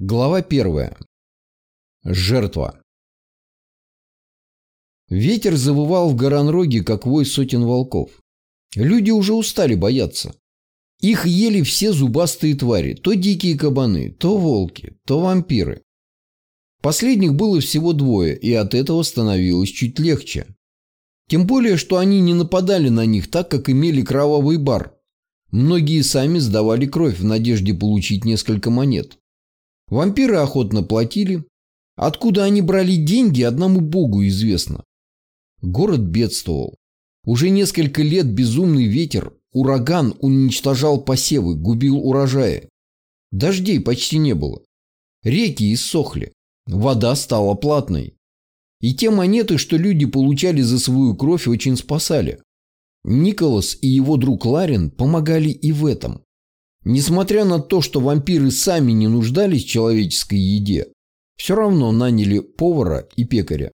Глава первая. Жертва. Ветер завывал в Горанроге, как вой сотен волков. Люди уже устали бояться. Их ели все зубастые твари, то дикие кабаны, то волки, то вампиры. Последних было всего двое, и от этого становилось чуть легче. Тем более, что они не нападали на них так, как имели кровавый бар. Многие сами сдавали кровь в надежде получить несколько монет. Вампиры охотно платили. Откуда они брали деньги, одному богу известно. Город бедствовал. Уже несколько лет безумный ветер, ураган уничтожал посевы, губил урожаи. Дождей почти не было. Реки иссохли. Вода стала платной. И те монеты, что люди получали за свою кровь, очень спасали. Николас и его друг Ларин помогали и в этом. Несмотря на то, что вампиры сами не нуждались в человеческой еде, все равно наняли повара и пекаря.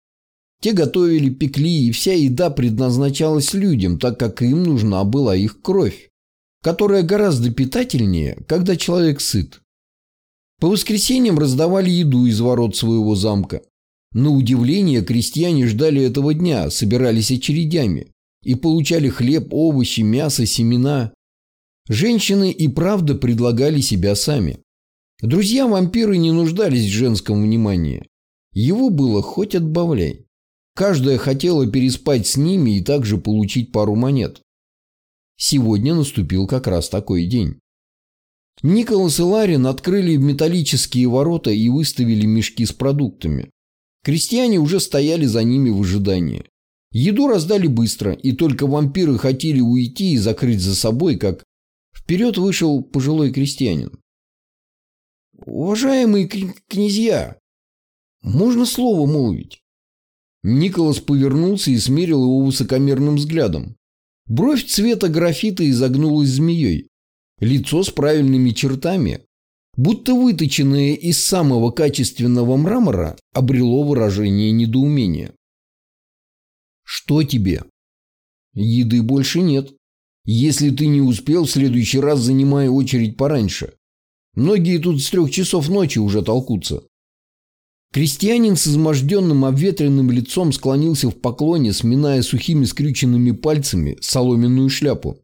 Те готовили, пекли, и вся еда предназначалась людям, так как им нужна была их кровь, которая гораздо питательнее, когда человек сыт. По воскресеньям раздавали еду из ворот своего замка. На удивление крестьяне ждали этого дня, собирались очередями и получали хлеб, овощи, мясо, семена. Женщины и правда предлагали себя сами. Друзья-вампиры не нуждались в женском внимании. Его было хоть отбавляй. Каждая хотела переспать с ними и также получить пару монет. Сегодня наступил как раз такой день. Николас и Ларин открыли металлические ворота и выставили мешки с продуктами. Крестьяне уже стояли за ними в ожидании. Еду раздали быстро, и только вампиры хотели уйти и закрыть за собой, как Вперед вышел пожилой крестьянин. «Уважаемые князья, можно слово молвить?» Николас повернулся и смерил его высокомерным взглядом. Бровь цвета графита изогнулась змеей. Лицо с правильными чертами, будто выточенное из самого качественного мрамора, обрело выражение недоумения. «Что тебе?» «Еды больше нет», если ты не успел, в следующий раз занимай очередь пораньше. Многие тут с трех часов ночи уже толкутся. Крестьянин с изможденным обветренным лицом склонился в поклоне, сминая сухими скрюченными пальцами соломенную шляпу.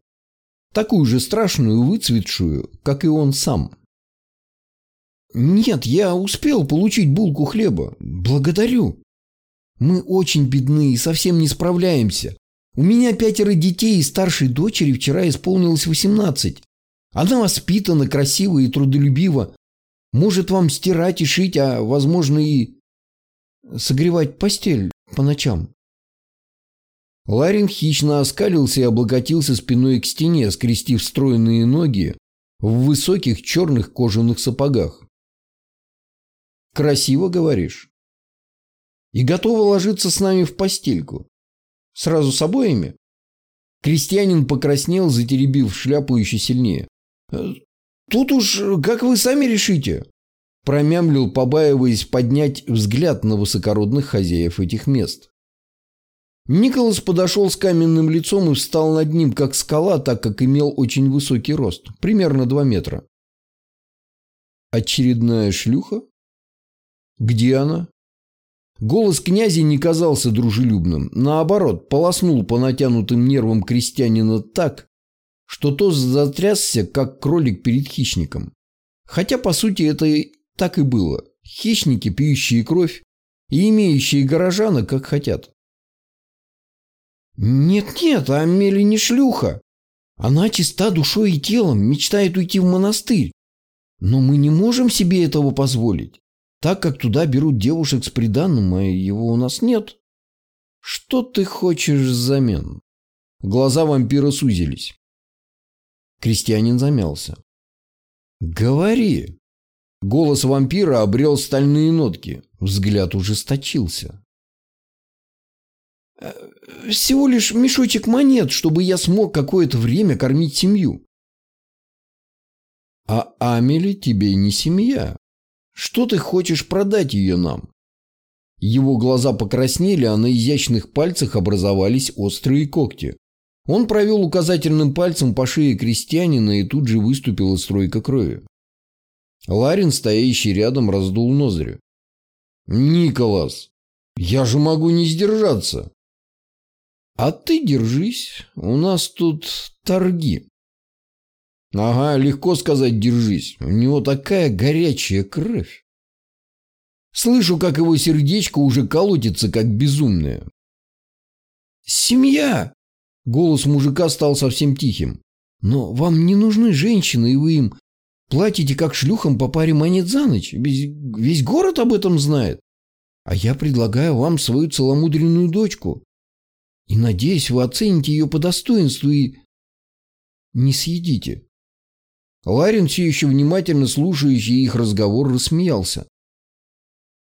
Такую же страшную, выцветшую, как и он сам. «Нет, я успел получить булку хлеба. Благодарю. Мы очень бедны и совсем не справляемся. У меня пятеро детей и старшей дочери вчера исполнилось 18. Она воспитана, красива и трудолюбива. Может вам стирать и шить, а возможно и согревать постель по ночам. Ларин хищно оскалился и облокотился спиной к стене, скрестив стройные ноги в высоких черных кожаных сапогах. «Красиво, говоришь?» «И готова ложиться с нами в постельку?» Сразу с обоими? Крестьянин покраснел, затеребив шляпу еще сильнее. «Э, «Тут уж как вы сами решите», – промямлил, побаиваясь поднять взгляд на высокородных хозяев этих мест. Николас подошел с каменным лицом и встал над ним, как скала, так как имел очень высокий рост, примерно 2 метра. «Очередная шлюха? Где она?» Голос князя не казался дружелюбным. Наоборот, полоснул по натянутым нервам крестьянина так, что тот затрясся, как кролик перед хищником. Хотя, по сути, это так и было. Хищники, пьющие кровь и имеющие горожана, как хотят. «Нет-нет, Амели не шлюха. Она чиста душой и телом, мечтает уйти в монастырь. Но мы не можем себе этого позволить так как туда берут девушек с приданным, а его у нас нет. Что ты хочешь взамен? Глаза вампира сузились. Крестьянин замялся. Говори. Голос вампира обрел стальные нотки. Взгляд ужесточился. «Э, всего лишь мешочек монет, чтобы я смог какое-то время кормить семью. А Амели тебе не семья. Что ты хочешь продать ее нам?» Его глаза покраснели, а на изящных пальцах образовались острые когти. Он провел указательным пальцем по шее крестьянина и тут же выступила стройка крови. Ларин, стоящий рядом, раздул ноздри. «Николас, я же могу не сдержаться!» «А ты держись, у нас тут торги». «Ага, легко сказать «держись». У него такая горячая кровь. Слышу, как его сердечко уже колотится, как безумное. «Семья!» Голос мужика стал совсем тихим. «Но вам не нужны женщины, и вы им платите как шлюхам по паре монет за ночь. Весь, весь город об этом знает. А я предлагаю вам свою целомудренную дочку. И надеюсь, вы оцените ее по достоинству и не съедите». Ларин, все еще внимательно слушающий их разговор, рассмеялся.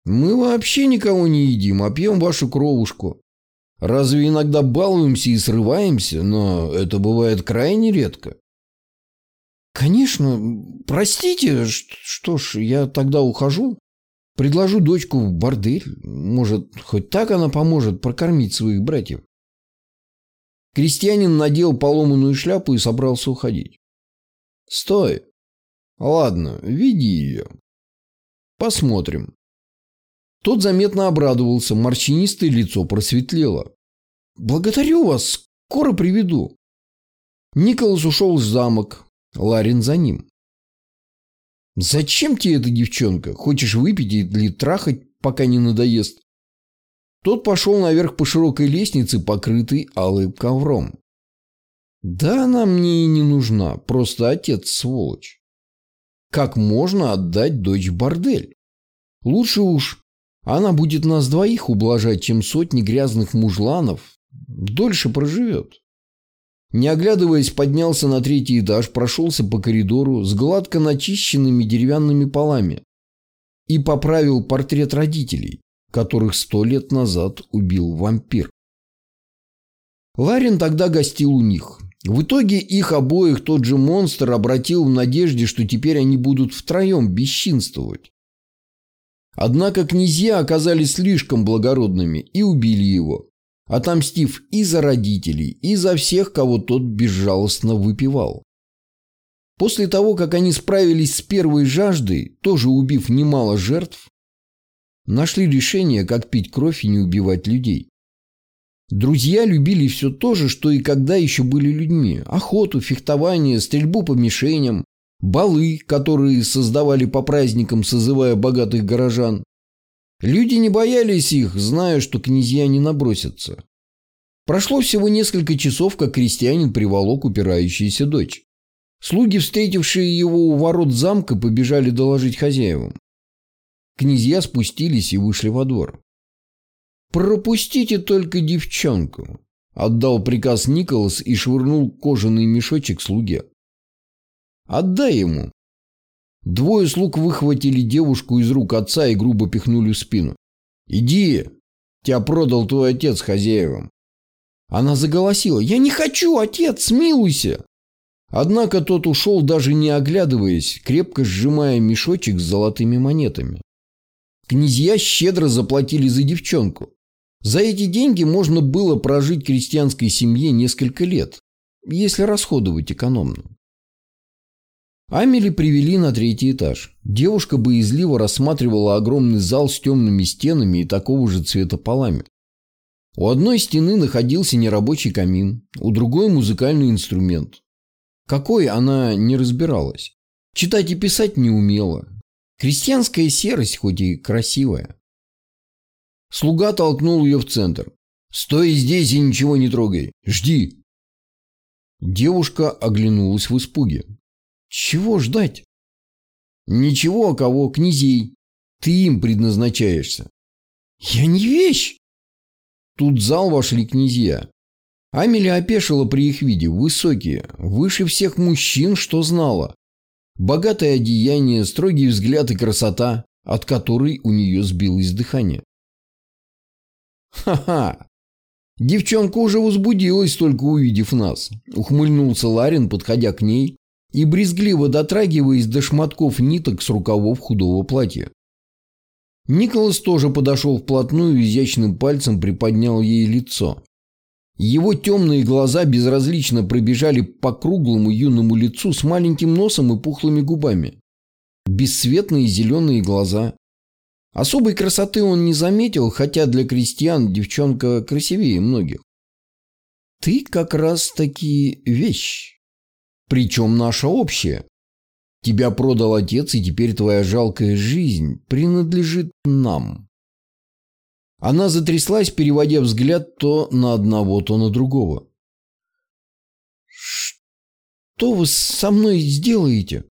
«Мы вообще никого не едим, а пьем вашу кровушку. Разве иногда балуемся и срываемся, но это бывает крайне редко». «Конечно, простите, что ж, я тогда ухожу. Предложу дочку в бордель. Может, хоть так она поможет прокормить своих братьев». Крестьянин надел поломанную шляпу и собрался уходить. «Стой! Ладно, веди ее. Посмотрим». Тот заметно обрадовался, морщинистое лицо просветлело. «Благодарю вас, скоро приведу». Николас ушел в замок, Ларин за ним. «Зачем тебе эта девчонка? Хочешь выпить или трахать, пока не надоест?» Тот пошел наверх по широкой лестнице, покрытой алым ковром. «Да она мне и не нужна, просто отец сволочь. Как можно отдать дочь в бордель? Лучше уж она будет нас двоих ублажать, чем сотни грязных мужланов. Дольше проживет. Не оглядываясь, поднялся на третий этаж, прошелся по коридору с гладко начищенными деревянными полами и поправил портрет родителей, которых сто лет назад убил вампир. Ларин тогда гостил у них. В итоге их обоих тот же монстр обратил в надежде, что теперь они будут втроем бесчинствовать. Однако князья оказались слишком благородными и убили его, отомстив и за родителей, и за всех, кого тот безжалостно выпивал. После того, как они справились с первой жаждой, тоже убив немало жертв, нашли решение, как пить кровь и не убивать людей. Друзья любили все то же, что и когда еще были людьми. Охоту, фехтование, стрельбу по мишеням, балы, которые создавали по праздникам, созывая богатых горожан. Люди не боялись их, зная, что князья не набросятся. Прошло всего несколько часов, как крестьянин приволок упирающуюся дочь. Слуги, встретившие его у ворот замка, побежали доложить хозяевам. Князья спустились и вышли во двор. «Пропустите только девчонку», — отдал приказ Николас и швырнул кожаный мешочек слуге. Отдай ему. Двое слуг выхватили девушку из рук отца и грубо пихнули в спину. Иди, тебя продал твой отец хозяевам. Она заголосила. «Я не хочу, отец, смилуйся!» Однако тот ушел, даже не оглядываясь, крепко сжимая мешочек с золотыми монетами. Князья щедро заплатили за девчонку. За эти деньги можно было прожить крестьянской семье несколько лет, если расходовать экономно. Амели привели на третий этаж. Девушка боязливо рассматривала огромный зал с темными стенами и такого же цвета полами. У одной стены находился нерабочий камин, у другой музыкальный инструмент. Какой она не разбиралась. Читать и писать не умела. Крестьянская серость, хоть и красивая. Слуга толкнул ее в центр. «Стой здесь и ничего не трогай. Жди!» Девушка оглянулась в испуге. Чего ждать? Ничего, а кого? Князей. Ты им предназначаешься. Я не вещь. Тут в зал вошли князья. Амелия опешила при их виде. Высокие, выше всех мужчин, что знала. Богатое одеяние, строгий взгляд и красота, от которой у нее сбилось дыхание. «Ха-ха! Девчонка уже возбудилась, только увидев нас», — ухмыльнулся Ларин, подходя к ней и брезгливо дотрагиваясь до шматков ниток с рукавов худого платья. Николас тоже подошел вплотную и изящным пальцем приподнял ей лицо. Его темные глаза безразлично пробежали по круглому юному лицу с маленьким носом и пухлыми губами. бесцветные зеленые глаза. Особой красоты он не заметил, хотя для крестьян девчонка красивее многих. Ты как раз таки вещь. Причем наша общая. Тебя продал отец, и теперь твоя жалкая жизнь принадлежит нам. Она затряслась, переводя взгляд то на одного, то на другого. «Что вы со мной сделаете?»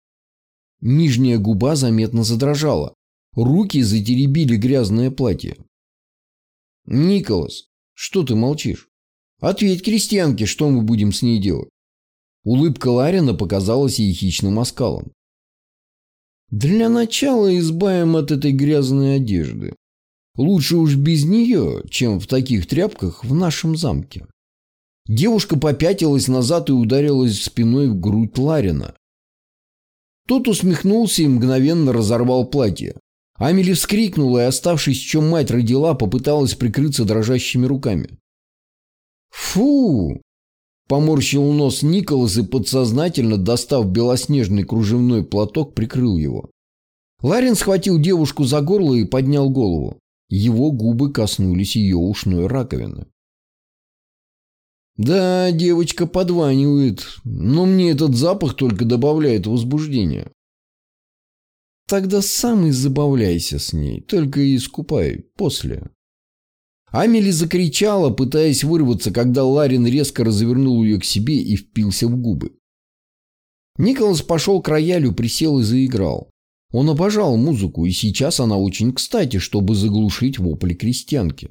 Нижняя губа заметно задрожала. Руки затеребили грязное платье. «Николас, что ты молчишь? Ответь крестьянке, что мы будем с ней делать?» Улыбка Ларина показалась ей хищным оскалом. «Для начала избавим от этой грязной одежды. Лучше уж без нее, чем в таких тряпках в нашем замке». Девушка попятилась назад и ударилась спиной в грудь Ларина. Тот усмехнулся и мгновенно разорвал платье. Амели вскрикнула и, оставшись, чем мать родила, попыталась прикрыться дрожащими руками. «Фу!» – поморщил нос Николас и подсознательно, достав белоснежный кружевной платок, прикрыл его. Ларин схватил девушку за горло и поднял голову. Его губы коснулись ее ушной раковины. «Да, девочка подванивает, но мне этот запах только добавляет возбуждения». Тогда сам и забавляйся с ней, только и искупай после. Амели закричала, пытаясь вырваться, когда Ларин резко развернул ее к себе и впился в губы. Николас пошел к роялю, присел и заиграл. Он обожал музыку, и сейчас она очень кстати, чтобы заглушить вопли крестьянки.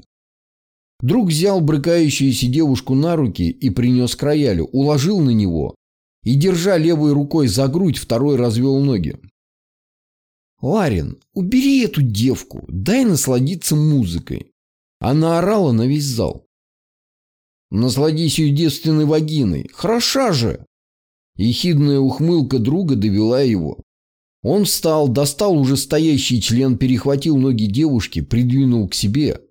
Друг взял брыкающуюся девушку на руки и принес к роялю, уложил на него и, держа левой рукой за грудь, второй развел ноги. «Ларин, убери эту девку, дай насладиться музыкой». Она орала на весь зал. «Насладись ее девственной вагиной. Хороша же!» Ехидная ухмылка друга довела его. Он встал, достал уже стоящий член, перехватил ноги девушки, придвинул к себе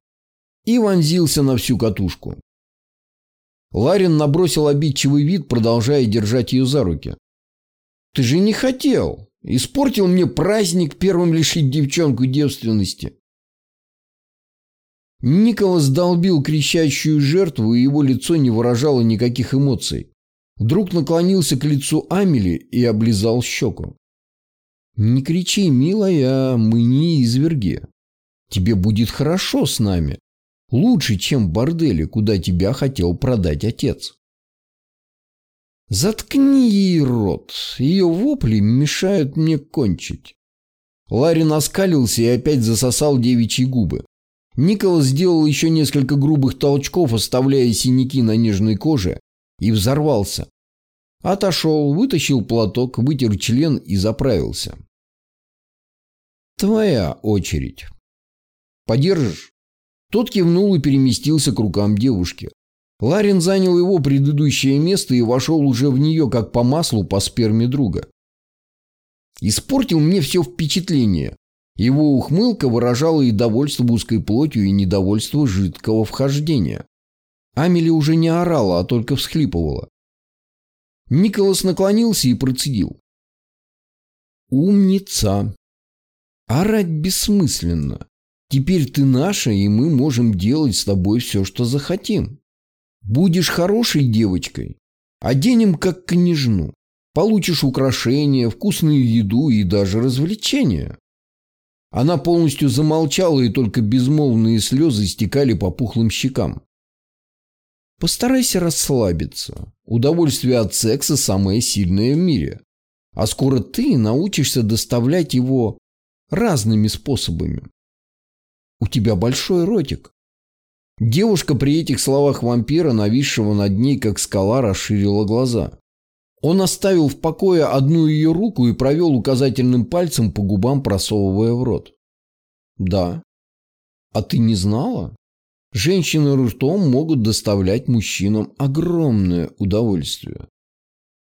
и вонзился на всю катушку. Ларин набросил обидчивый вид, продолжая держать ее за руки. «Ты же не хотел!» Испортил мне праздник первым лишить девчонку девственности. Николас долбил кричащую жертву, и его лицо не выражало никаких эмоций. Вдруг наклонился к лицу Амели и облизал щеку. «Не кричи, милая, мы не изверги. Тебе будет хорошо с нами. Лучше, чем в борделе, куда тебя хотел продать отец». Заткни ей рот. Ее вопли мешают мне кончить. Ларин оскалился и опять засосал девичьи губы. Николас сделал еще несколько грубых толчков, оставляя синяки на нежной коже, и взорвался. Отошел, вытащил платок, вытер член и заправился. «Твоя очередь. Подержишь?» Тот кивнул и переместился к рукам девушки. Ларин занял его предыдущее место и вошел уже в нее, как по маслу по сперме друга. Испортил мне все впечатление. Его ухмылка выражала и довольство узкой плотью, и недовольство жидкого вхождения. Амели уже не орала, а только всхлипывала. Николас наклонился и процедил. «Умница! Орать бессмысленно. Теперь ты наша, и мы можем делать с тобой все, что захотим». Будешь хорошей девочкой, оденем как княжну. Получишь украшения, вкусную еду и даже развлечения. Она полностью замолчала, и только безмолвные слезы стекали по пухлым щекам. Постарайся расслабиться. Удовольствие от секса самое сильное в мире. А скоро ты научишься доставлять его разными способами. У тебя большой ротик. Девушка при этих словах вампира, нависшего над ней, как скала, расширила глаза. Он оставил в покое одну ее руку и провел указательным пальцем по губам, просовывая в рот. «Да. А ты не знала? Женщины ртом могут доставлять мужчинам огромное удовольствие.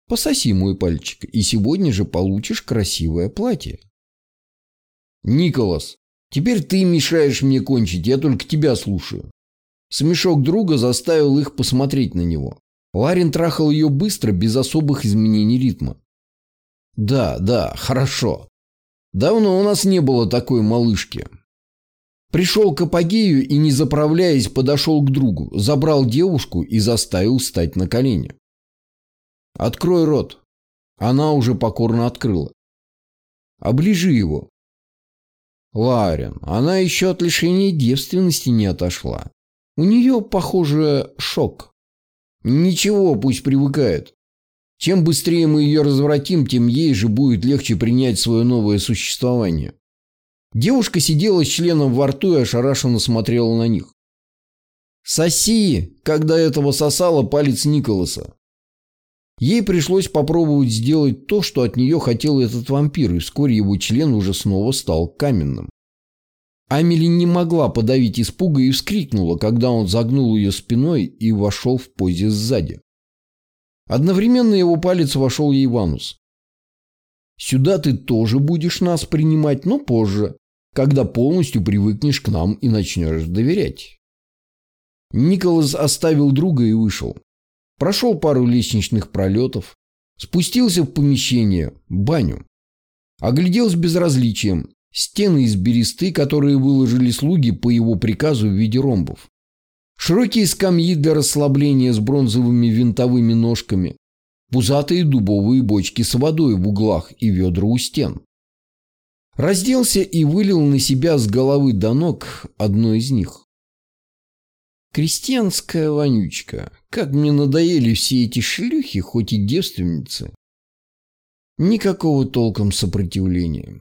Пососи мой пальчик, и сегодня же получишь красивое платье». «Николас, теперь ты мешаешь мне кончить, я только тебя слушаю». Смешок друга заставил их посмотреть на него. Ларин трахал ее быстро, без особых изменений ритма. «Да, да, хорошо. Давно у нас не было такой малышки. Пришел к апогею и, не заправляясь, подошел к другу, забрал девушку и заставил встать на колени. «Открой рот». Она уже покорно открыла. «Оближи его». Ларин, она еще от лишения девственности не отошла. У нее, похоже, шок. Ничего, пусть привыкает. Чем быстрее мы ее развратим, тем ей же будет легче принять свое новое существование. Девушка сидела с членом во рту и ошарашенно смотрела на них. «Соси!» когда этого сосала палец Николаса. Ей пришлось попробовать сделать то, что от нее хотел этот вампир, и вскоре его член уже снова стал каменным. Амели не могла подавить испуга и вскрикнула, когда он загнул ее спиной и вошел в позе сзади. Одновременно его палец вошел ей в анус. «Сюда ты тоже будешь нас принимать, но позже когда полностью привыкнешь к нам и начнешь доверять. Николас оставил друга и вышел. Прошел пару лестничных пролетов, спустился в помещение, баню. Оглядел с безразличием стены из бересты, которые выложили слуги по его приказу в виде ромбов. Широкие скамьи для расслабления с бронзовыми винтовыми ножками, пузатые дубовые бочки с водой в углах и ведра у стен. Разделся и вылил на себя с головы до ног одно из них. Крестьянская вонючка. Как мне надоели все эти шлюхи, хоть и девственницы. Никакого толком сопротивления.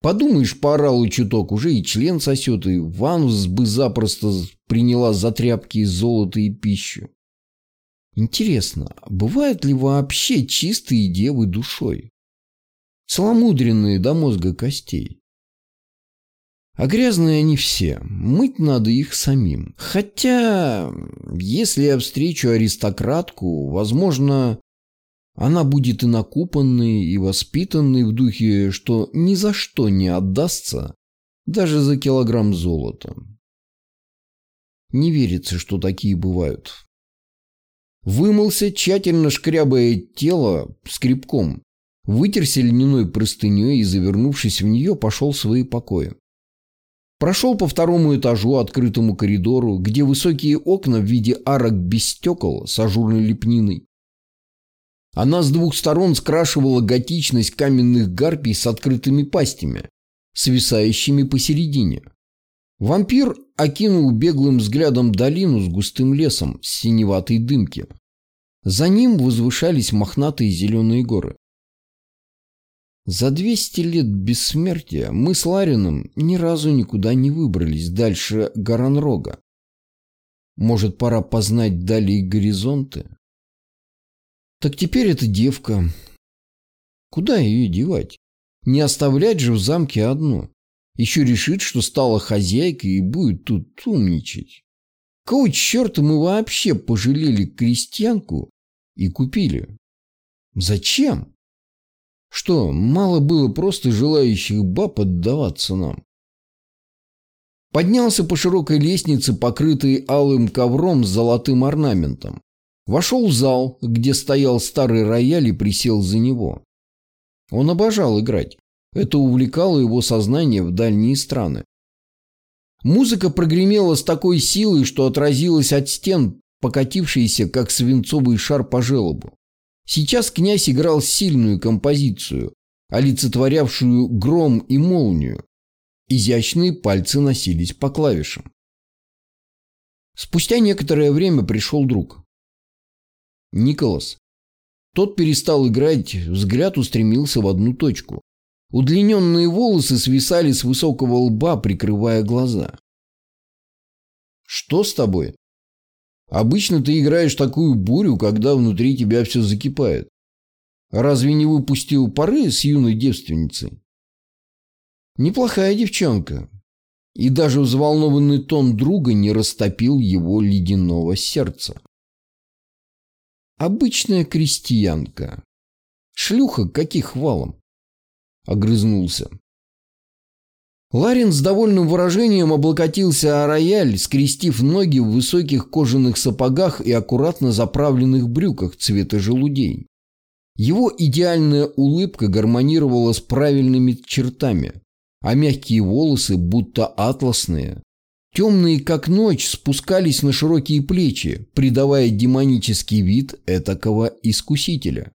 Подумаешь, поорал и чуток, уже и член сосет, и ванус бы запросто приняла за тряпки из золота и пищу. Интересно, бывают ли вообще чистые девы душой? Целомудренные до мозга костей. А грязные они все. Мыть надо их самим. Хотя, если я встречу аристократку, возможно, она будет и накупанной, и воспитанной в духе, что ни за что не отдастся, даже за килограмм золота. Не верится, что такие бывают. Вымылся, тщательно шкрябая тело скребком, вытерся льняной простыней и, завернувшись в нее, пошел в свои покои. Прошел по второму этажу, открытому коридору, где высокие окна в виде арок без стекол с ажурной лепниной. Она с двух сторон скрашивала готичность каменных гарпий с открытыми пастями, свисающими посередине. Вампир окинул беглым взглядом долину с густым лесом с синеватой дымки. За ним возвышались мохнатые зеленые горы. За 200 лет бессмертия мы с Ларином ни разу никуда не выбрались дальше Гаранрога. Может, пора познать далее горизонты? Так теперь эта девка. Куда ее девать? Не оставлять же в замке одну. Еще решит, что стала хозяйкой и будет тут умничать. Кого черта мы вообще пожалели крестьянку и купили? Зачем? Что, мало было просто желающих баб отдаваться нам? Поднялся по широкой лестнице, покрытой алым ковром с золотым орнаментом. Вошел в зал, где стоял старый рояль и присел за него. Он обожал играть. Это увлекало его сознание в дальние страны. Музыка прогремела с такой силой, что отразилась от стен, покатившейся, как свинцовый шар по желобу. Сейчас князь играл сильную композицию, олицетворявшую гром и молнию. Изящные пальцы носились по клавишам. Спустя некоторое время пришел друг. Николас. Тот перестал играть, взгляд устремился в одну точку. Удлиненные волосы свисали с высокого лба, прикрывая глаза. «Что с тобой?» Обычно ты играешь такую бурю, когда внутри тебя все закипает. Разве не выпустил пары с юной девственницей? Неплохая девчонка. И даже взволнованный тон друга не растопил его ледяного сердца. Обычная крестьянка. Шлюха каких валом? Огрызнулся. Ларин с довольным выражением облокотился о рояль, скрестив ноги в высоких кожаных сапогах и аккуратно заправленных брюках цвета желудей. Его идеальная улыбка гармонировала с правильными чертами, а мягкие волосы, будто атласные, темные как ночь, спускались на широкие плечи, придавая демонический вид этакого искусителя.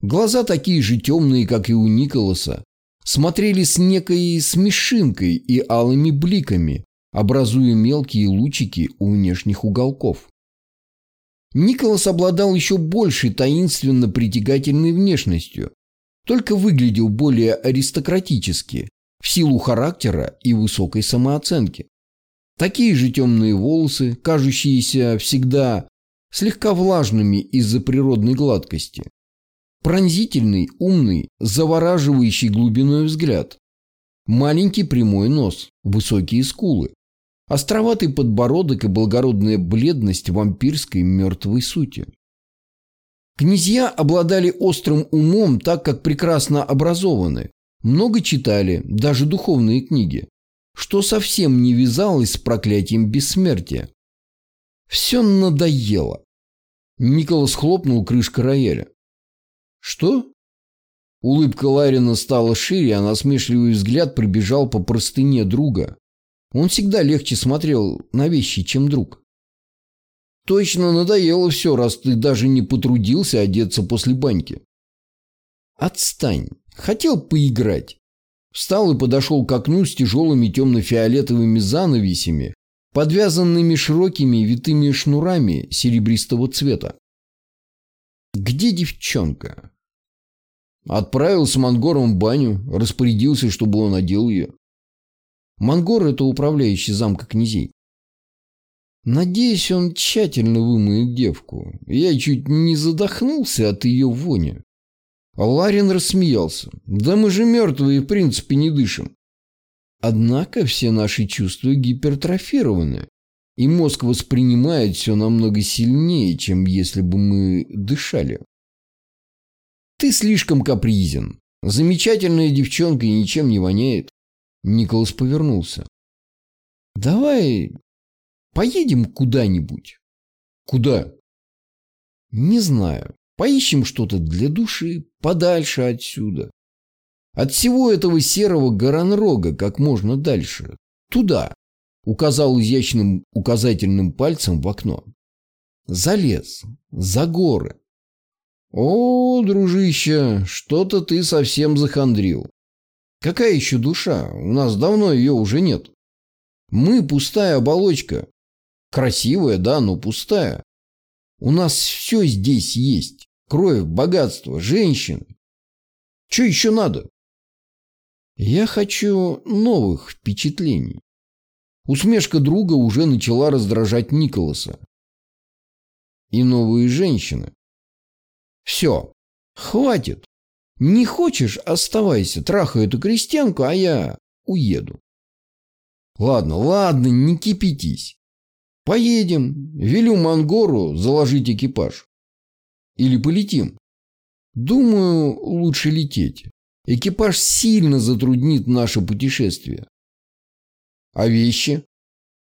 Глаза такие же темные, как и у Николаса, смотрели с некой смешинкой и алыми бликами, образуя мелкие лучики у внешних уголков. Николас обладал еще большей таинственно притягательной внешностью, только выглядел более аристократически, в силу характера и высокой самооценки. Такие же темные волосы, кажущиеся всегда слегка влажными из-за природной гладкости. Пронзительный, умный, завораживающий глубиной взгляд. Маленький прямой нос, высокие скулы. Островатый подбородок и благородная бледность вампирской мертвой сути. Князья обладали острым умом, так как прекрасно образованы, много читали, даже духовные книги, что совсем не вязалось с проклятием бессмертия. Все надоело. Николас хлопнул крышкой рояля. «Что?» Улыбка Ларина стала шире, а насмешливый взгляд пробежал по простыне друга, он всегда легче смотрел на вещи, чем друг. Точно надоело все, раз ты даже не потрудился одеться после баньки. Отстань. Хотел поиграть. Встал и подошел к окну с тяжелыми темно-фиолетовыми занавесями, подвязанными широкими витыми шнурами серебристого цвета. Где девчонка? Отправил с Мангором в баню, распорядился, чтобы он одел ее. Мангор – это управляющий замка князей. Надеюсь, он тщательно вымоет девку. Я чуть не задохнулся от ее вони. А Ларин рассмеялся. Да мы же мертвые в принципе не дышим. Однако все наши чувства гипертрофированы, и мозг воспринимает все намного сильнее, чем если бы мы дышали. Ты слишком капризен. Замечательная девчонка и ничем не воняет. Николас повернулся. «Давай поедем куда-нибудь». «Куда?» «Не знаю. Поищем что-то для души подальше отсюда. От всего этого серого горонрога как можно дальше. Туда», — указал изящным указательным пальцем в окно. «За лес, за горы». «О, дружище, что-то ты совсем захандрил. Какая еще душа? У нас давно ее уже нет. Мы пустая оболочка. Красивая, да, но пустая. У нас все здесь есть. Кровь, богатство, женщины. Что еще надо? Я хочу новых впечатлений. Усмешка друга уже начала раздражать Николаса. И новые женщины. Все, хватит. Не хочешь – оставайся, трахай эту крестьянку, а я уеду. Ладно, ладно, не кипятись. Поедем, велю Мангору заложить экипаж. Или полетим. Думаю, лучше лететь. Экипаж сильно затруднит наше путешествие. А вещи?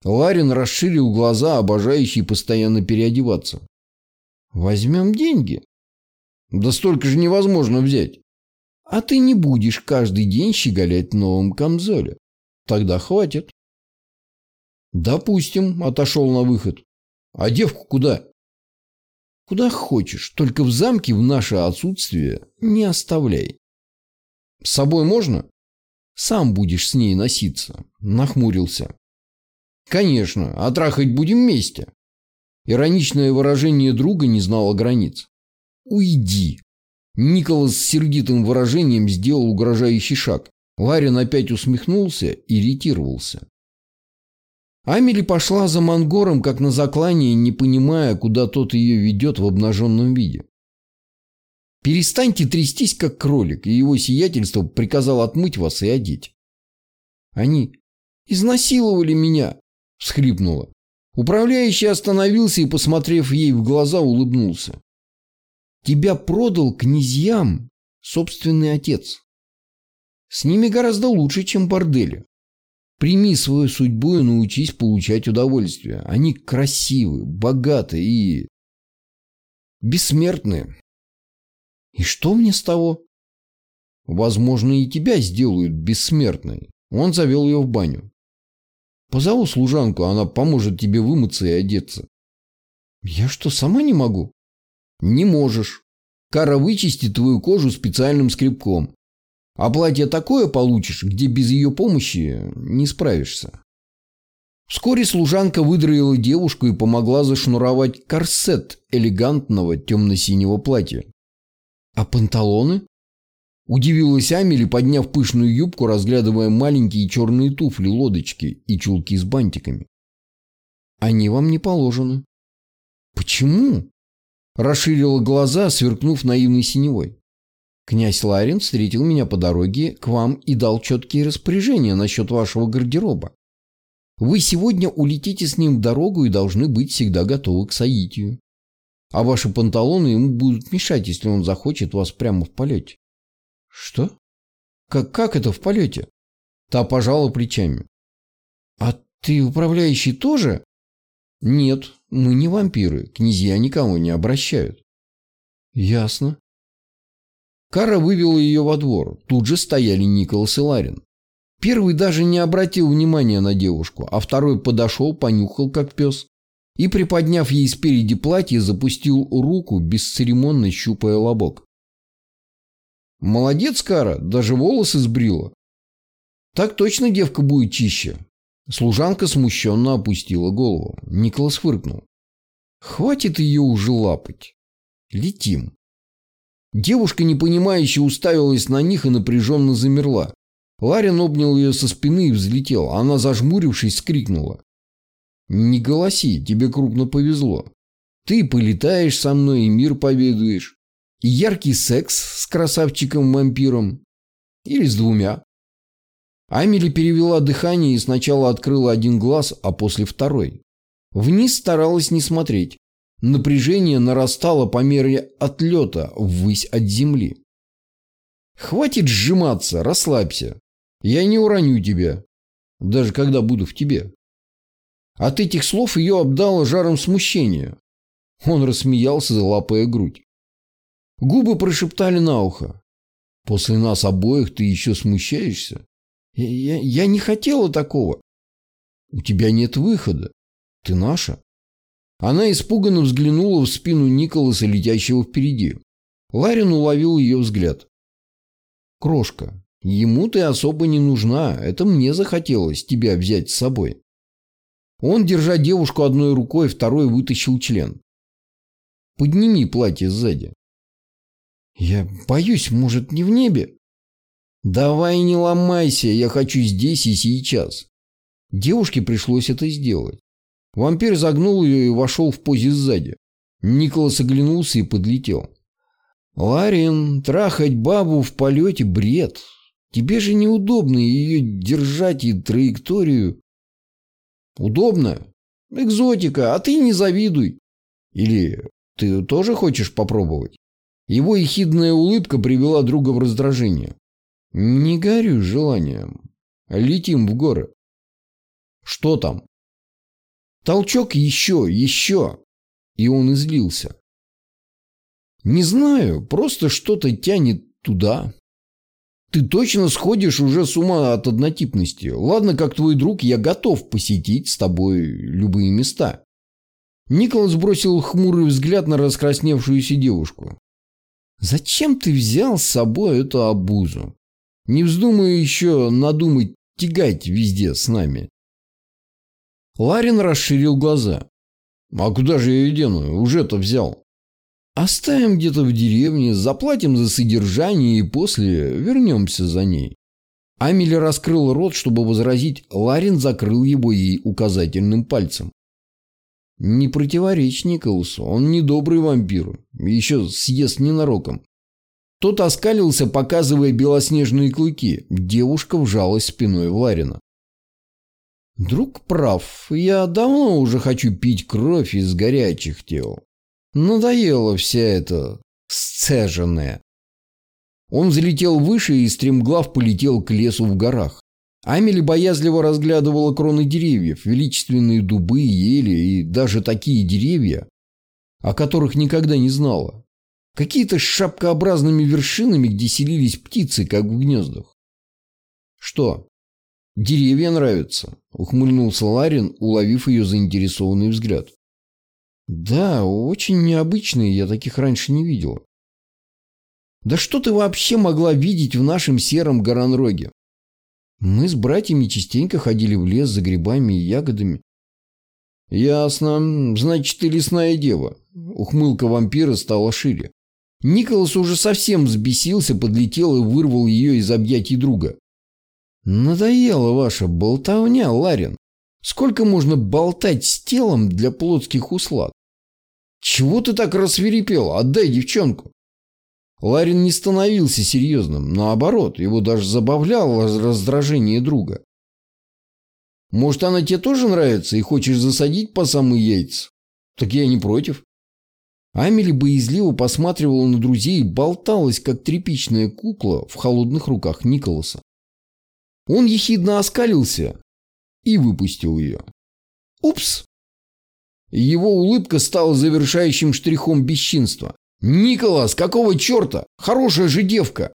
Ларин расширил глаза, обожающий постоянно переодеваться. Возьмем деньги. Да столько же невозможно взять. А ты не будешь каждый день щеголять в новом камзоле. Тогда хватит. Допустим, отошел на выход. А девку куда? Куда хочешь, только в замке в наше отсутствие не оставляй. С собой можно? Сам будешь с ней носиться. Нахмурился. Конечно, а трахать будем вместе. Ироничное выражение друга не знало границ. Уйди, Николас с сердитым выражением сделал угрожающий шаг. Ларин опять усмехнулся и ретировался. Амели пошла за Мангором, как на заклание, не понимая, куда тот ее ведет в обнаженном виде. «Перестаньте трястись, как кролик, и его сиятельство приказал отмыть вас и одеть». «Они изнасиловали меня!» – всхрипнула. Управляющий остановился и, посмотрев ей в глаза, улыбнулся. Тебя продал князьям собственный отец. С ними гораздо лучше, чем бордели. Прими свою судьбу и научись получать удовольствие. Они красивы, богаты и... бессмертные. И что мне с того? Возможно, и тебя сделают бессмертной. Он завел ее в баню. Позову служанку, она поможет тебе вымыться и одеться. Я что, сама не могу? Не можешь. Кара вычистит твою кожу специальным скребком. А платье такое получишь, где без ее помощи не справишься. Вскоре служанка выдроила девушку и помогла зашнуровать корсет элегантного темно-синего платья. «А панталоны?» Удивилась Амели, подняв пышную юбку, разглядывая маленькие черные туфли-лодочки и чулки с бантиками. «Они вам не положены». «Почему?» Расширила глаза, сверкнув наивной синевой. «Князь Ларин встретил меня по дороге к вам и дал четкие распоряжения насчет вашего гардероба. Вы сегодня улетите с ним в дорогу и должны быть всегда готовы к соитию. А ваши панталоны ему будут мешать, если он захочет вас прямо в полете. Что? Как, как это в полете? Та пожала плечами. А ты управляющий тоже? Нет, мы не вампиры. Князья никого не обращают. Ясно. Кара вывела ее во двор. Тут же стояли Николас и Ларин. Первый даже не обратил внимания на девушку, а второй подошел, понюхал, как пес, и, приподняв ей спереди платье, запустил руку, бесцеремонно щупая лобок. «Молодец, Кара, даже волосы сбрила. Так точно девка будет чище». Служанка смущенно опустила голову. Николас фыркнул. «Хватит ее уже лапать. Летим». Девушка, непонимающе, уставилась на них и напряженно замерла. Ларин обнял ее со спины и взлетел. Она, зажмурившись, скрикнула. «Не голоси, тебе крупно повезло. Ты полетаешь со мной и мир поведаешь. И яркий секс с красавчиком-вампиром. Или с двумя». Амели перевела дыхание и сначала открыла один глаз, а после второй. Вниз старалась не смотреть. Напряжение нарастало по мере отлета ввысь от земли. «Хватит сжиматься, расслабься. Я не уроню тебя, даже когда буду в тебе. От этих слов ее обдало жаром смущения. Он рассмеялся, лапая грудь. Губы прошептали на ухо. После нас обоих ты еще смущаешься? Я, я, я не хотела такого. У тебя нет выхода. Ты наша. Она испуганно взглянула в спину Николаса, летящего впереди. Ларин уловил ее взгляд. «Крошка, Ему ты особо не нужна, это мне захотелось тебя взять с собой. Он, держа девушку одной рукой, второй вытащил член. Подними платье сзади. Я боюсь, может, не в небе? Давай не ломайся, я хочу здесь и сейчас. Девушке пришлось это сделать. Вампир загнул ее и вошел в позе сзади. Николас оглянулся и подлетел. Ларин, трахать бабу в полете – бред. Тебе же неудобно ее держать и траекторию. Удобно. Экзотика, а ты не завидуй. Или ты тоже хочешь попробовать? Его ехидная улыбка привела друга в раздражение. Не горю желанием. Летим в горы. Что там? Толчок еще, еще. И он излился. Не знаю, просто что-то тянет туда. Ты точно сходишь уже с ума от однотипности. Ладно, как твой друг, я готов посетить с тобой любые места. Николас бросил хмурый взгляд на раскрасневшуюся девушку. Зачем ты взял с собой эту обузу? Не вздумай еще надумать тягать везде с нами. Ларин расширил глаза. А куда же я ее дену? Уже-то взял. Оставим где-то в деревне, заплатим за содержание и после вернемся за ней. Амели раскрыл рот, чтобы возразить, Ларин закрыл его ей указательным пальцем. Не противоречь Николасу, он не добрый вампир, еще съест ненароком. Тот оскалился, показывая белоснежные клыки. Девушка вжалась спиной в Ларина. Друг прав, я давно уже хочу пить кровь из горячих тел. Надоело вся эта сцеженная. Он взлетел выше и стремглав полетел к лесу в горах. Амели боязливо разглядывала кроны деревьев, величественные дубы, ели и даже такие деревья, о которых никогда не знала. Какие-то шапкообразными вершинами, где селились птицы, как в гнездах. Что? Деревья нравятся, ухмыльнулся Ларин, уловив ее заинтересованный взгляд. Да, очень необычные, я таких раньше не видел. Да что ты вообще могла видеть в нашем сером Горанроге? Мы с братьями частенько ходили в лес за грибами и ягодами. Ясно. Значит, ты лесная дева. Ухмылка вампира стала шире. Николас уже совсем взбесился, подлетел и вырвал ее из объятий друга. Надоела ваша болтовня, Ларин. Сколько можно болтать с телом для плотских услад? Чего ты так рассверепел? Отдай девчонку. Ларин не становился серьезным. Наоборот, его даже забавляло раздражение друга. Может, она тебе тоже нравится и хочешь засадить по самые яйца? Так я не против. Амели боязливо посматривала на друзей и болталась, как тряпичная кукла в холодных руках Николаса. Он ехидно оскалился и выпустил ее. Упс! Его улыбка стала завершающим штрихом бесчинства. «Николас, какого черта? Хорошая же девка!»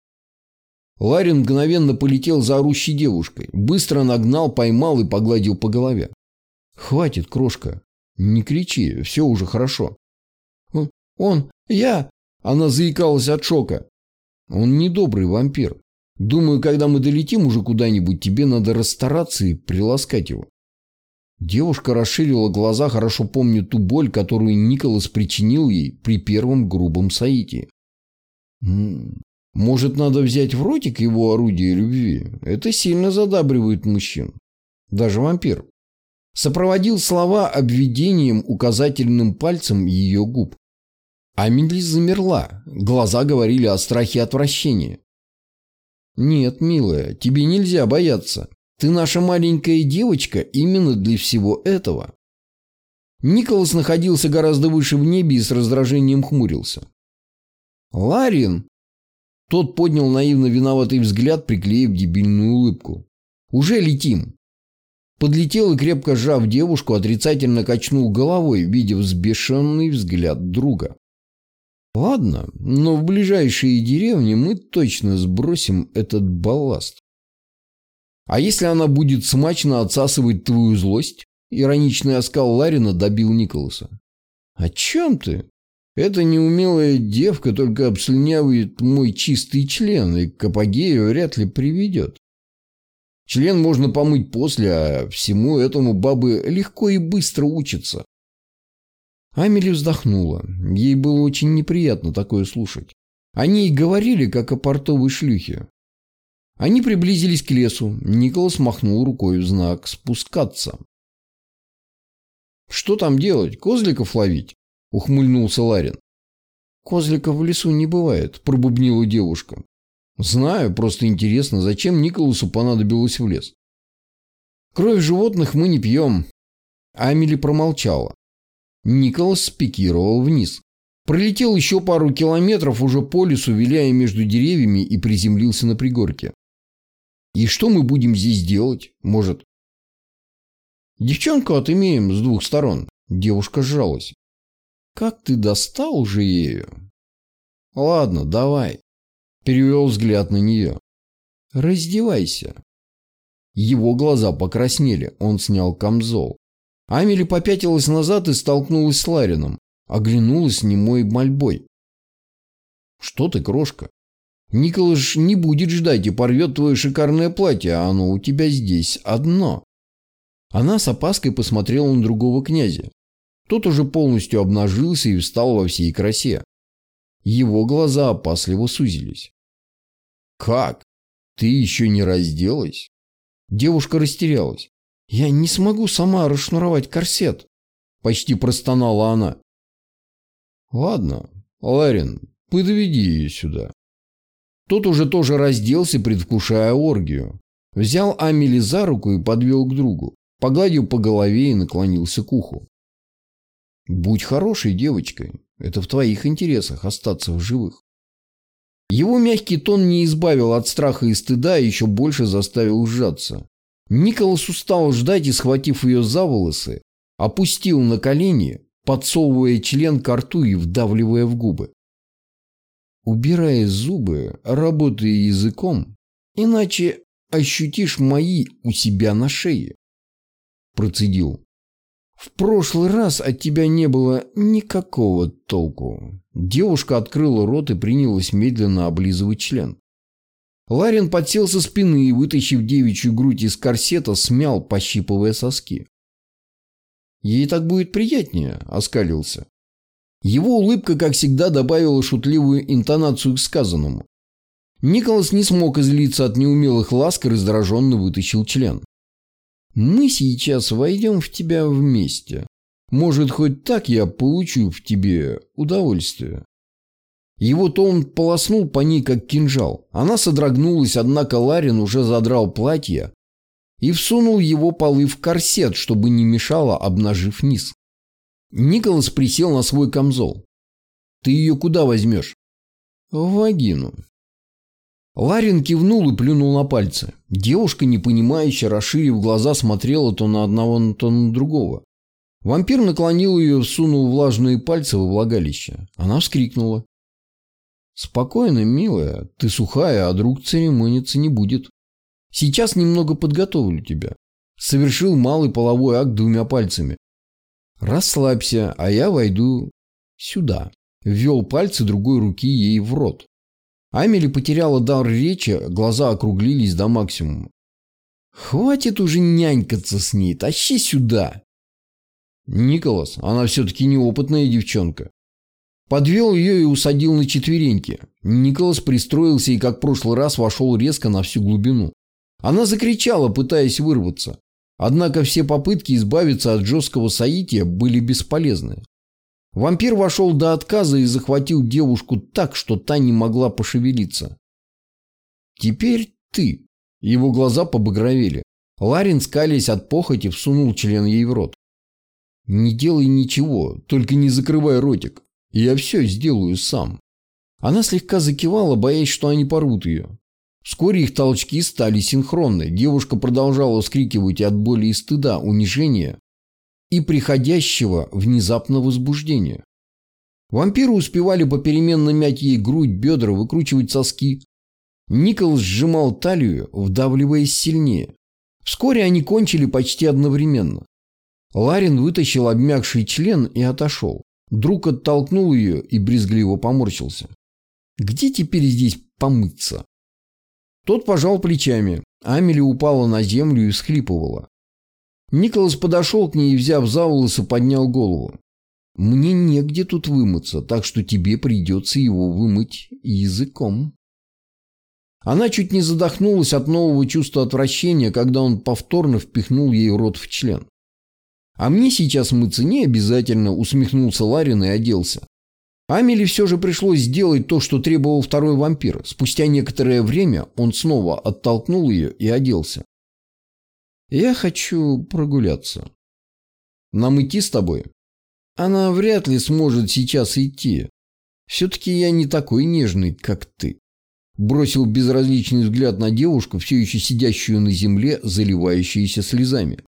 Ларин мгновенно полетел за орущей девушкой. Быстро нагнал, поймал и погладил по голове. «Хватит, крошка. Не кричи, все уже хорошо». «Он, я...» Она заикалась от шока. «Он недобрый вампир. Думаю, когда мы долетим уже куда-нибудь, тебе надо расстараться и приласкать его». Девушка расширила глаза, хорошо помня ту боль, которую Николас причинил ей при первом грубом соитии. Может, надо взять в ротик его орудие любви? Это сильно задабривает мужчин. Даже вампир. Сопроводил слова обведением указательным пальцем ее губ. Амели замерла. Глаза говорили о страхе и отвращении. «Нет, милая, тебе нельзя бояться. Ты наша маленькая девочка именно для всего этого». Николас находился гораздо выше в небе и с раздражением хмурился. «Ларин!» Тот поднял наивно виноватый взгляд, приклеив дебильную улыбку. «Уже летим!» Подлетел и, крепко сжав девушку, отрицательно качнул головой, видя взбешенный взгляд друга. «Ладно, но в ближайшие деревни мы точно сбросим этот балласт». «А если она будет смачно отсасывать твою злость?» Ироничный оскал Ларина добил Николаса. «О чем ты?» Эта неумелая девка только обслюнявит мой чистый член и к апогею вряд ли приведет. Член можно помыть после, а всему этому бабы легко и быстро учатся. Амели вздохнула. Ей было очень неприятно такое слушать. Они и говорили, как о портовой шлюхе. Они приблизились к лесу. Николас махнул рукой в знак «спускаться». «Что там делать? Козликов ловить?» – ухмыльнулся Ларин. «Козликов в лесу не бывает», – пробубнила девушка. «Знаю, просто интересно, зачем Николасу понадобилось в лес?» «Кровь животных мы не пьем». Амели промолчала. Николас спикировал вниз. Пролетел еще пару километров уже по лесу, виляя между деревьями и приземлился на пригорке. «И что мы будем здесь делать? Может...» «Девчонку отымеем с двух сторон». Девушка сжалась. Как ты достал уже ее? Ладно, давай. Перевел взгляд на нее. Раздевайся. Его глаза покраснели, он снял камзол. Амели попятилась назад и столкнулась с Ларином. Оглянулась немой мольбой. Что ты, крошка? Николаш не будет ждать и порвет твое шикарное платье, а оно у тебя здесь одно. Она с опаской посмотрела на другого князя. Тот уже полностью обнажился и встал во всей красе. Его глаза опасливо сузились. «Как? Ты еще не разделась?» Девушка растерялась. «Я не смогу сама расшнуровать корсет», — почти простонала она. «Ладно, Ларин, подведи ее сюда». Тот уже тоже разделся, предвкушая оргию. Взял Амели за руку и подвел к другу. Погладил по голове и наклонился к уху. Будь хорошей девочкой. Это в твоих интересах остаться в живых. Его мягкий тон не избавил от страха и стыда, и еще больше заставил сжаться. Николас устал ждать и, схватив ее за волосы, опустил на колени, подсовывая член к рту и вдавливая в губы. убирая зубы, работая языком, иначе ощутишь мои у себя на шее. Процедил. В прошлый раз от тебя не было никакого толку. Девушка открыла рот и принялась медленно облизывать член. Ларин подсел со спины и, вытащив девичью грудь из корсета, смял, пощипывая соски. «Ей так будет приятнее», — оскалился. Его улыбка, как всегда, добавила шутливую интонацию к сказанному. Николас не смог излиться от неумелых ласк и раздраженно вытащил член. Мы сейчас войдем в тебя вместе. Может, хоть так я получу в тебе удовольствие. Его тон полоснул по ней, как кинжал. Она содрогнулась, однако Ларин уже задрал платье и всунул его полы в корсет, чтобы не мешало, обнажив низ. Николас присел на свой камзол. «Ты ее куда возьмешь?» «В вагину», Ларин кивнул и плюнул на пальцы. Девушка, непонимающе, расширив глаза, смотрела то на одного, то на другого. Вампир наклонил ее, всунул влажные пальцы во влагалище. Она вскрикнула. «Спокойно, милая, ты сухая, а друг церемониться не будет. Сейчас немного подготовлю тебя». Совершил малый половой акт двумя пальцами. «Расслабься, а я войду сюда». Ввел пальцы другой руки ей в рот. Амели потеряла дар речи, глаза округлились до максимума. «Хватит уже нянькаться с ней, тащи сюда!» Николас, она все-таки неопытная девчонка. Подвел ее и усадил на четвереньки. Николас пристроился и, как в прошлый раз, вошел резко на всю глубину. Она закричала, пытаясь вырваться. Однако все попытки избавиться от жесткого соития были бесполезны. Вампир вошел до отказа и захватил девушку так, что та не могла пошевелиться. «Теперь ты». Его глаза побагровели. Ларин, скалясь от похоти, всунул член ей в рот. «Не делай ничего, только не закрывай ротик. Я все сделаю сам». Она слегка закивала, боясь, что они порвут ее. Вскоре их толчки стали синхронны. Девушка продолжала вскрикивать от боли и стыда, унижения, и приходящего внезапного возбуждения. Вампиры успевали попеременно мять ей грудь, бедра, выкручивать соски. Николас сжимал талию, вдавливаясь сильнее. Вскоре они кончили почти одновременно. Ларин вытащил обмякший член и отошел. Друг оттолкнул ее и брезгливо поморщился. «Где теперь здесь помыться?» Тот пожал плечами. Амели упала на землю и всхлипывала. Николас подошел к ней и, взяв за волосы, поднял голову. «Мне негде тут вымыться, так что тебе придется его вымыть языком». Она чуть не задохнулась от нового чувства отвращения, когда он повторно впихнул ей рот в член. «А мне сейчас мыться не обязательно», — усмехнулся Ларин и оделся. Амели все же пришлось сделать то, что требовал второй вампир. Спустя некоторое время он снова оттолкнул ее и оделся. Я хочу прогуляться. Нам идти с тобой? Она вряд ли сможет сейчас идти. Все-таки я не такой нежный, как ты. Бросил безразличный взгляд на девушку, все еще сидящую на земле, заливающуюся слезами.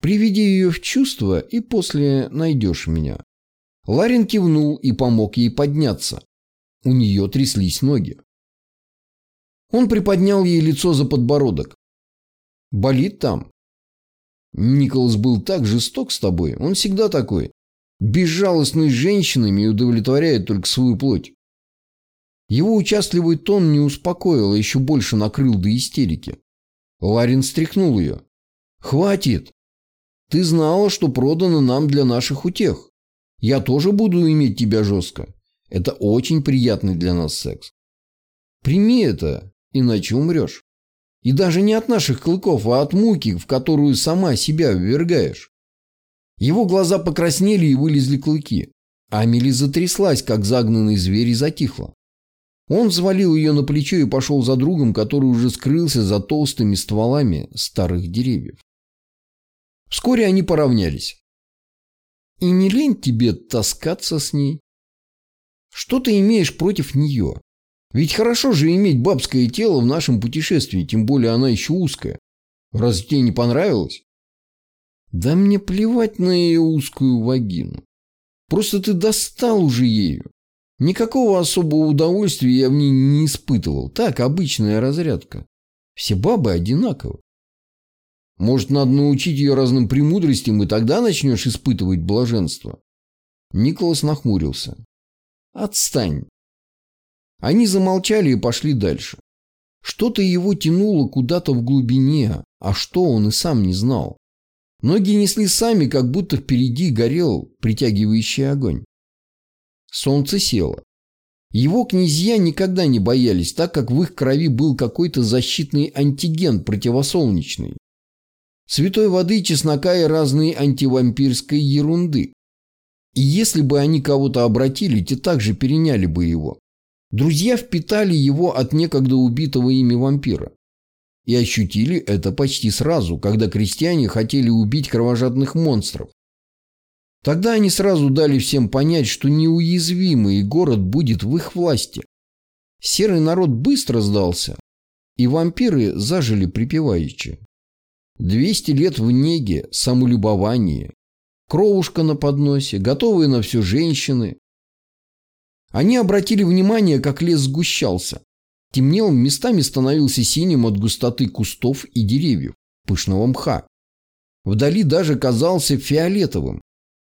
Приведи ее в чувство, и после найдешь меня. Ларин кивнул и помог ей подняться. У нее тряслись ноги. Он приподнял ей лицо за подбородок. Болит там. Николас был так жесток с тобой. Он всегда такой. Безжалостный с женщинами и удовлетворяет только свою плоть. Его участливый тон не успокоил, а еще больше накрыл до истерики. Ларин стряхнул ее. «Хватит! Ты знала, что продано нам для наших утех. Я тоже буду иметь тебя жестко. Это очень приятный для нас секс. Прими это, иначе умрешь. И даже не от наших клыков, а от муки, в которую сама себя ввергаешь. Его глаза покраснели и вылезли клыки. Амели затряслась, как загнанный зверь, и затихла. Он взвалил ее на плечо и пошел за другом, который уже скрылся за толстыми стволами старых деревьев. Вскоре они поравнялись. И не лень тебе таскаться с ней? Что ты имеешь против нее? Ведь хорошо же иметь бабское тело в нашем путешествии, тем более она еще узкая. Разве тебе не понравилось? Да мне плевать на ее узкую вагину. Просто ты достал уже ею. Никакого особого удовольствия я в ней не испытывал. Так, обычная разрядка. Все бабы одинаковы. Может, надо научить ее разным премудростям, и тогда начнешь испытывать блаженство? Николас нахмурился. Отстань. Они замолчали и пошли дальше. Что-то его тянуло куда-то в глубине, а что он и сам не знал. Ноги несли сами, как будто впереди горел притягивающий огонь. Солнце село. Его князья никогда не боялись, так как в их крови был какой-то защитный антиген противосолнечный. Святой воды, чеснока и разной антивампирской ерунды. И если бы они кого-то обратили, те также переняли бы его. Друзья впитали его от некогда убитого ими вампира. И ощутили это почти сразу, когда крестьяне хотели убить кровожадных монстров. Тогда они сразу дали всем понять, что неуязвимый город будет в их власти. Серый народ быстро сдался, и вампиры зажили припеваючи. Двести лет в неге, самолюбовании, кровушка на подносе, готовые на все женщины. Они обратили внимание, как лес сгущался. Темнел, местами становился синим от густоты кустов и деревьев, пышного мха. Вдали даже казался фиолетовым,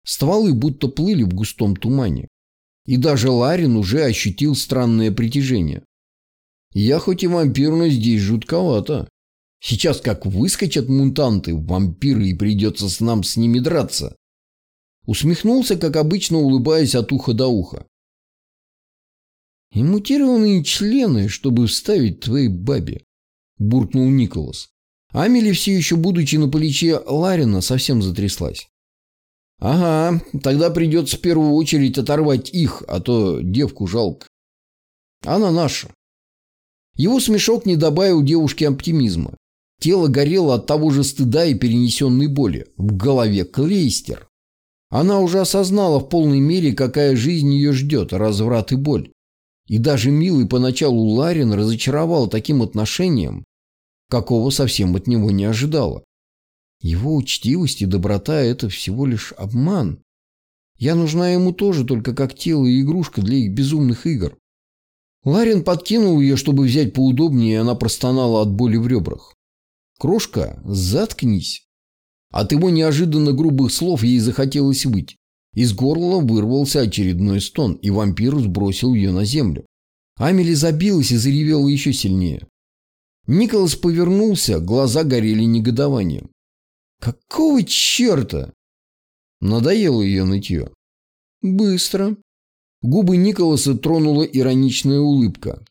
Стволы будто плыли в густом тумане. И даже Ларин уже ощутил странное притяжение. Я хоть и вампир, но здесь жутковато. Сейчас как выскочат мутанты, вампиры, и придется с нам с ними драться. Усмехнулся, как обычно, улыбаясь от уха до уха. И мутированные члены, чтобы вставить твоей бабе, буркнул Николас. Амели, все еще будучи на плече Ларина, совсем затряслась. Ага, тогда придется в первую очередь оторвать их, а то девку жалко. Она наша. Его смешок не добавил девушке оптимизма. Тело горело от того же стыда и перенесенной боли. В голове клейстер. Она уже осознала в полной мере, какая жизнь ее ждет, разврат и боль. И даже милый поначалу Ларин разочаровал таким отношением, какого совсем от него не ожидала. Его учтивость и доброта – это всего лишь обман. Я нужна ему тоже только как тело и игрушка для их безумных игр. Ларин подкинул ее, чтобы взять поудобнее, и она простонала от боли в ребрах. «Крошка, заткнись!» От его неожиданно грубых слов ей захотелось выйти. Из горла вырвался очередной стон, и вампир сбросил ее на землю. Амели забилась и заревела еще сильнее. Николас повернулся, глаза горели негодованием. Какого черта? Надоело ее нытье. Быстро. Губы Николаса тронула ироничная улыбка.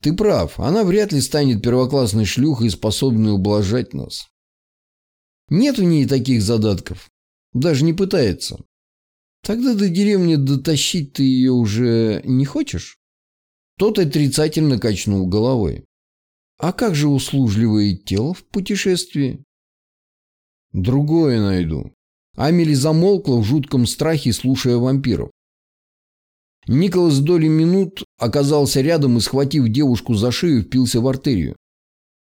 Ты прав, она вряд ли станет первоклассной шлюхой, способной ублажать нас. Нет в ней таких задатков. Даже не пытается. Тогда до деревни дотащить ты ее уже не хочешь? Тот отрицательно качнул головой. А как же услужливое тело в путешествии? Другое найду. Амели замолкла в жутком страхе, слушая вампиров. Николас доли минут оказался рядом и, схватив девушку за шею, впился в артерию.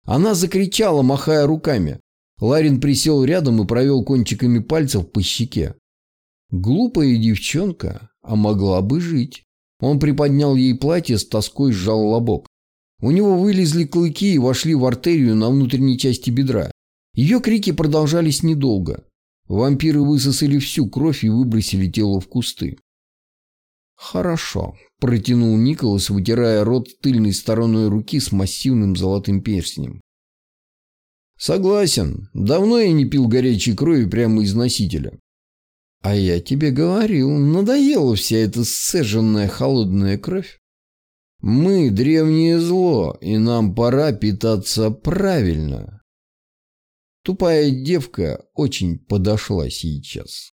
Она закричала, махая руками. Ларин присел рядом и провел кончиками пальцев по щеке. Глупая девчонка, а могла бы жить. Он приподнял ей платье, с тоской сжал лобок. У него вылезли клыки и вошли в артерию на внутренней части бедра. Ее крики продолжались недолго. Вампиры высосали всю кровь и выбросили тело в кусты. «Хорошо», – протянул Николас, вытирая рот тыльной стороной руки с массивным золотым перстнем. «Согласен. Давно я не пил горячей крови прямо из носителя». «А я тебе говорил, надоела вся эта сцеженная холодная кровь. Мы – древнее зло, и нам пора питаться правильно». Тупая девка очень подошла сейчас.